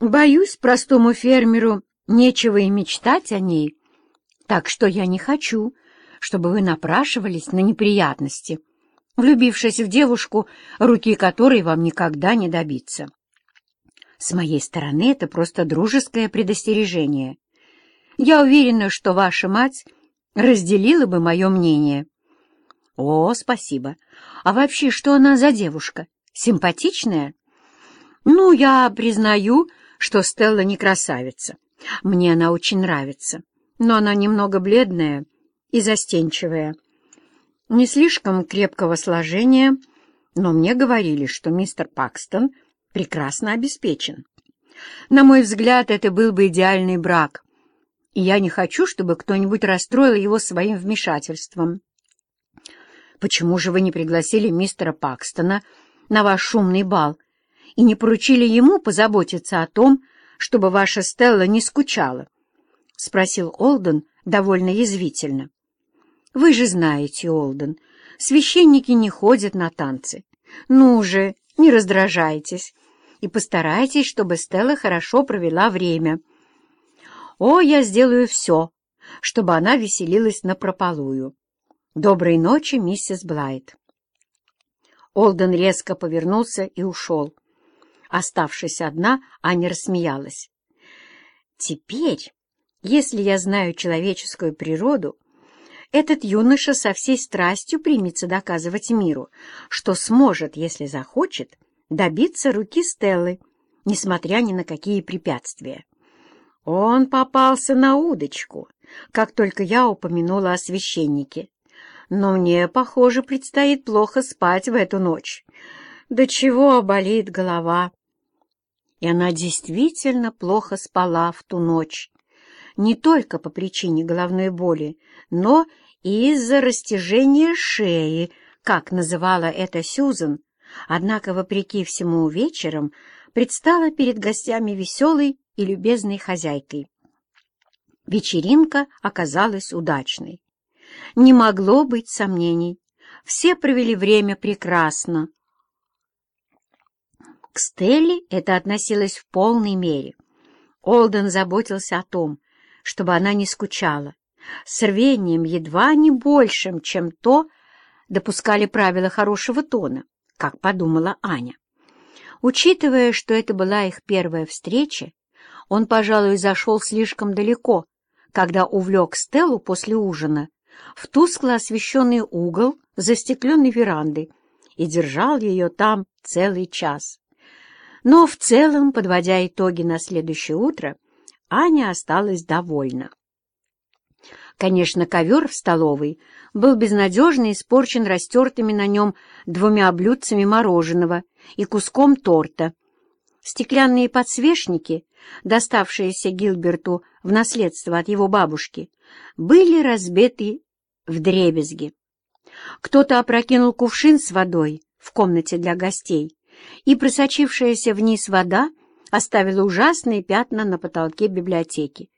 Боюсь, простому фермеру нечего и мечтать о ней, так что я не хочу, чтобы вы напрашивались на неприятности, влюбившись в девушку, руки которой вам никогда не добиться. С моей стороны это просто дружеское предостережение. Я уверена, что ваша мать разделила бы мое мнение. О, спасибо. А вообще, что она за девушка? Симпатичная? Ну, я признаю, что Стелла не красавица. Мне она очень нравится, но она немного бледная и застенчивая. Не слишком крепкого сложения, но мне говорили, что мистер Пакстон прекрасно обеспечен. На мой взгляд, это был бы идеальный брак, и я не хочу, чтобы кто-нибудь расстроил его своим вмешательством. Почему же вы не пригласили мистера Пакстона на ваш шумный бал и не поручили ему позаботиться о том, чтобы ваша Стелла не скучала? — спросил Олден довольно язвительно. — Вы же знаете, Олден, священники не ходят на танцы. Ну же, не раздражайтесь и постарайтесь, чтобы Стелла хорошо провела время. О, я сделаю все, чтобы она веселилась напропалую. Доброй ночи, миссис Блайт. Олден резко повернулся и ушел. Оставшись одна, Аня рассмеялась. «Теперь, если я знаю человеческую природу, этот юноша со всей страстью примется доказывать миру, что сможет, если захочет, добиться руки Стеллы, несмотря ни на какие препятствия. Он попался на удочку, как только я упомянула о священнике. Но мне, похоже, предстоит плохо спать в эту ночь. До чего болит голова. И она действительно плохо спала в ту ночь. Не только по причине головной боли, но и из-за растяжения шеи, как называла это Сюзан, однако, вопреки всему вечером, предстала перед гостями веселой и любезной хозяйкой. Вечеринка оказалась удачной. Не могло быть сомнений. Все провели время прекрасно. К Стелле это относилось в полной мере. Олден заботился о том, чтобы она не скучала, с рвением едва не большим, чем то допускали правила хорошего тона, как подумала Аня. Учитывая, что это была их первая встреча, он, пожалуй, зашел слишком далеко, когда увлек Стеллу после ужина в тускло освещенный угол застекленной веранды и держал ее там целый час. Но в целом, подводя итоги на следующее утро, Аня осталась довольна. Конечно, ковер в столовой был безнадежно испорчен растертыми на нем двумя блюдцами мороженого и куском торта. Стеклянные подсвечники, доставшиеся Гилберту в наследство от его бабушки, были разбиты в дребезги. Кто-то опрокинул кувшин с водой в комнате для гостей, и просочившаяся вниз вода оставила ужасные пятна на потолке библиотеки.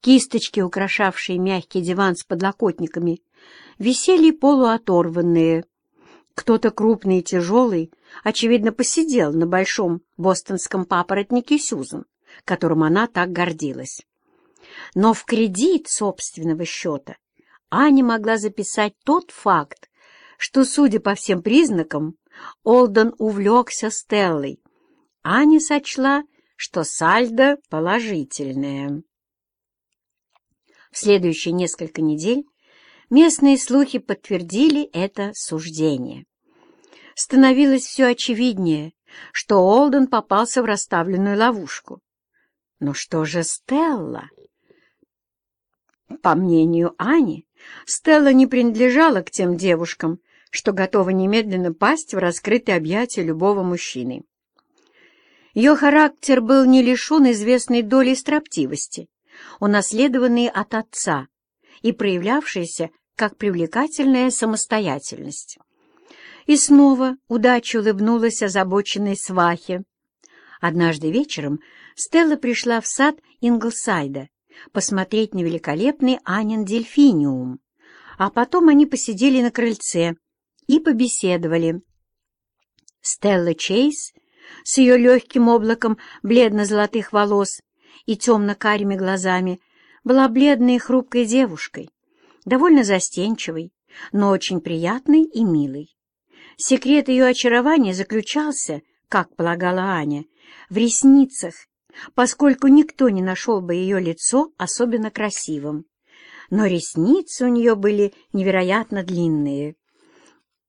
Кисточки, украшавшие мягкий диван с подлокотниками, висели полуоторванные. Кто-то крупный и тяжелый, очевидно, посидел на большом бостонском папоротнике Сюзан, которым она так гордилась. Но в кредит собственного счета Аня могла записать тот факт, что, судя по всем признакам, Олден увлекся Стеллой. Аня сочла, что сальдо положительное. В следующие несколько недель местные слухи подтвердили это суждение. Становилось все очевиднее, что Олден попался в расставленную ловушку. Но что же Стелла? По мнению Ани, Стелла не принадлежала к тем девушкам, что готовы немедленно пасть в раскрытые объятия любого мужчины. Ее характер был не лишен известной доли строптивости, унаследованный от отца и проявлявшийся как привлекательная самостоятельность. И снова удача улыбнулась озабоченной свахе. Однажды вечером Стелла пришла в сад Инглсайда посмотреть на великолепный Анин дельфиниум, а потом они посидели на крыльце и побеседовали. Стелла Чейз с ее легким облаком бледно-золотых волос и темно-карими глазами, была бледной и хрупкой девушкой, довольно застенчивой, но очень приятной и милой. Секрет ее очарования заключался, как полагала Аня, в ресницах, поскольку никто не нашел бы ее лицо особенно красивым. Но ресницы у нее были невероятно длинные.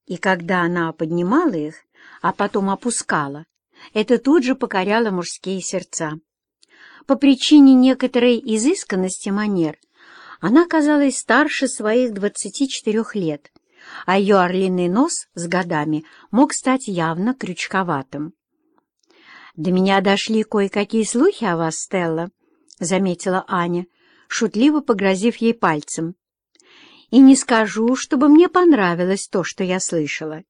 И когда она поднимала их, а потом опускала, это тут же покоряло мужские сердца. По причине некоторой изысканности манер она казалась старше своих двадцати четырех лет, а ее орлиный нос с годами мог стать явно крючковатым. «До меня дошли кое-какие слухи о вас, Стелла», — заметила Аня, шутливо погрозив ей пальцем. «И не скажу, чтобы мне понравилось то, что я слышала.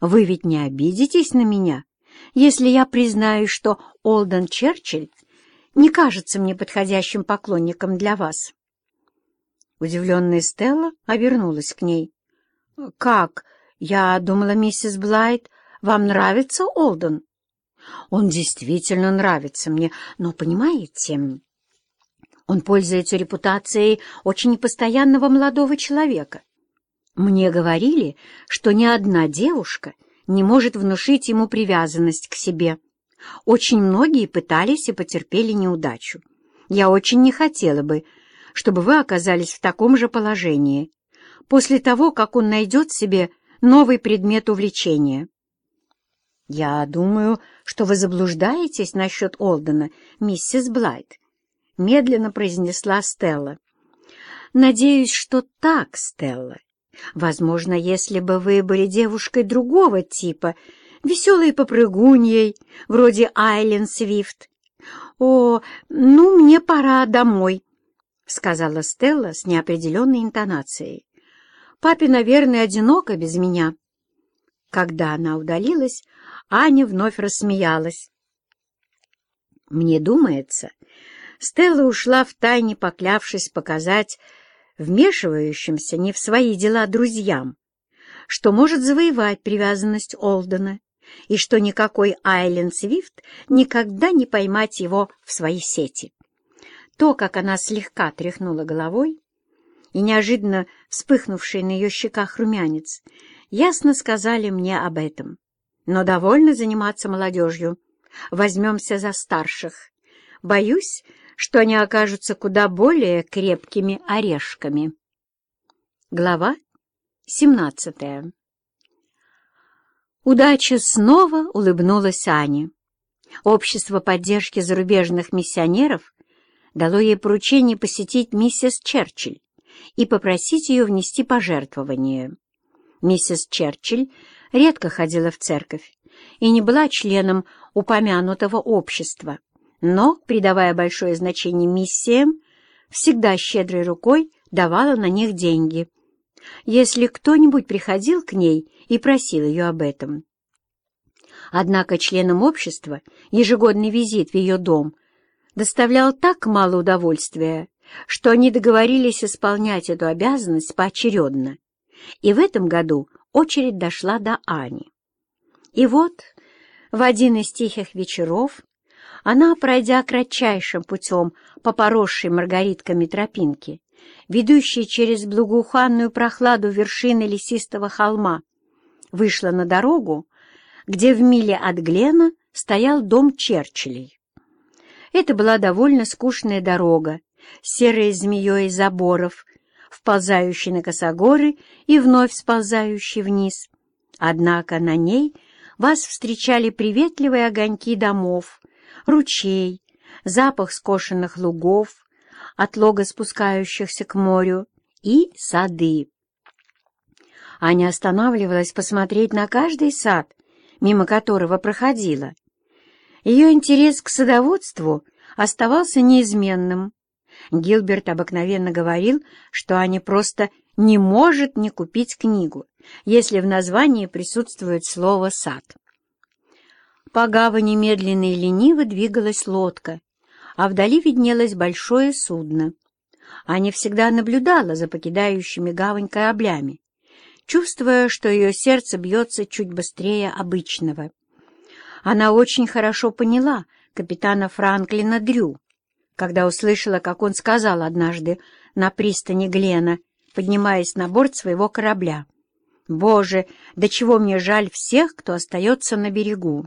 Вы ведь не обидитесь на меня, если я признаю, что Олден Черчилль не кажется мне подходящим поклонником для вас». Удивленная Стелла обернулась к ней. «Как? Я думала, миссис Блайт, вам нравится Олден?» «Он действительно нравится мне, но, понимаете, он пользуется репутацией очень непостоянного молодого человека. Мне говорили, что ни одна девушка не может внушить ему привязанность к себе. Очень многие пытались и потерпели неудачу. Я очень не хотела бы, чтобы вы оказались в таком же положении, после того, как он найдет себе новый предмет увлечения. «Я думаю, что вы заблуждаетесь насчет Олдена, миссис Блайт», — медленно произнесла Стелла. «Надеюсь, что так, Стелла. Возможно, если бы вы были девушкой другого типа, веселой попрыгуньей, вроде Айлен Свифт. О, ну, мне пора домой», — сказала Стелла с неопределенной интонацией. «Папе, наверное, одиноко без меня». Когда она удалилась, Аня вновь рассмеялась. Мне думается, Стелла ушла в тайне, поклявшись показать вмешивающимся не в свои дела друзьям, что может завоевать привязанность Олдена и что никакой Айлен Свифт никогда не поймать его в свои сети. То, как она слегка тряхнула головой, и неожиданно вспыхнувший на ее щеках румянец, ясно сказали мне об этом но довольно заниматься молодежью. Возьмемся за старших. Боюсь, что они окажутся куда более крепкими орешками. Глава 17 Удача снова улыбнулась Ане. Общество поддержки зарубежных миссионеров дало ей поручение посетить миссис Черчилль и попросить ее внести пожертвование. Миссис Черчилль редко ходила в церковь и не была членом упомянутого общества, но, придавая большое значение миссиям, всегда щедрой рукой давала на них деньги, если кто-нибудь приходил к ней и просил ее об этом. Однако членам общества ежегодный визит в ее дом доставлял так мало удовольствия, что они договорились исполнять эту обязанность поочередно. И в этом году очередь дошла до Ани. И вот в один из тихих вечеров она, пройдя кратчайшим путем по поросшей маргаритками тропинке, ведущей через благоуханную прохладу вершины лесистого холма, вышла на дорогу, где в миле от Глена стоял дом Черчиллей. Это была довольно скучная дорога, серой змеей заборов, вползающий на косогоры и вновь сползающий вниз. Однако на ней вас встречали приветливые огоньки домов, ручей, запах скошенных лугов, отлога спускающихся к морю и сады. Аня останавливалась посмотреть на каждый сад, мимо которого проходила. Ее интерес к садоводству оставался неизменным. Гилберт обыкновенно говорил, что Аня просто не может не купить книгу, если в названии присутствует слово «сад». По гавани медленно и лениво двигалась лодка, а вдали виднелось большое судно. Аня всегда наблюдала за покидающими гавань кораблями, чувствуя, что ее сердце бьется чуть быстрее обычного. Она очень хорошо поняла капитана Франклина Дрю, когда услышала, как он сказал однажды на пристани Глена, поднимаясь на борт своего корабля. «Боже, до чего мне жаль всех, кто остается на берегу!»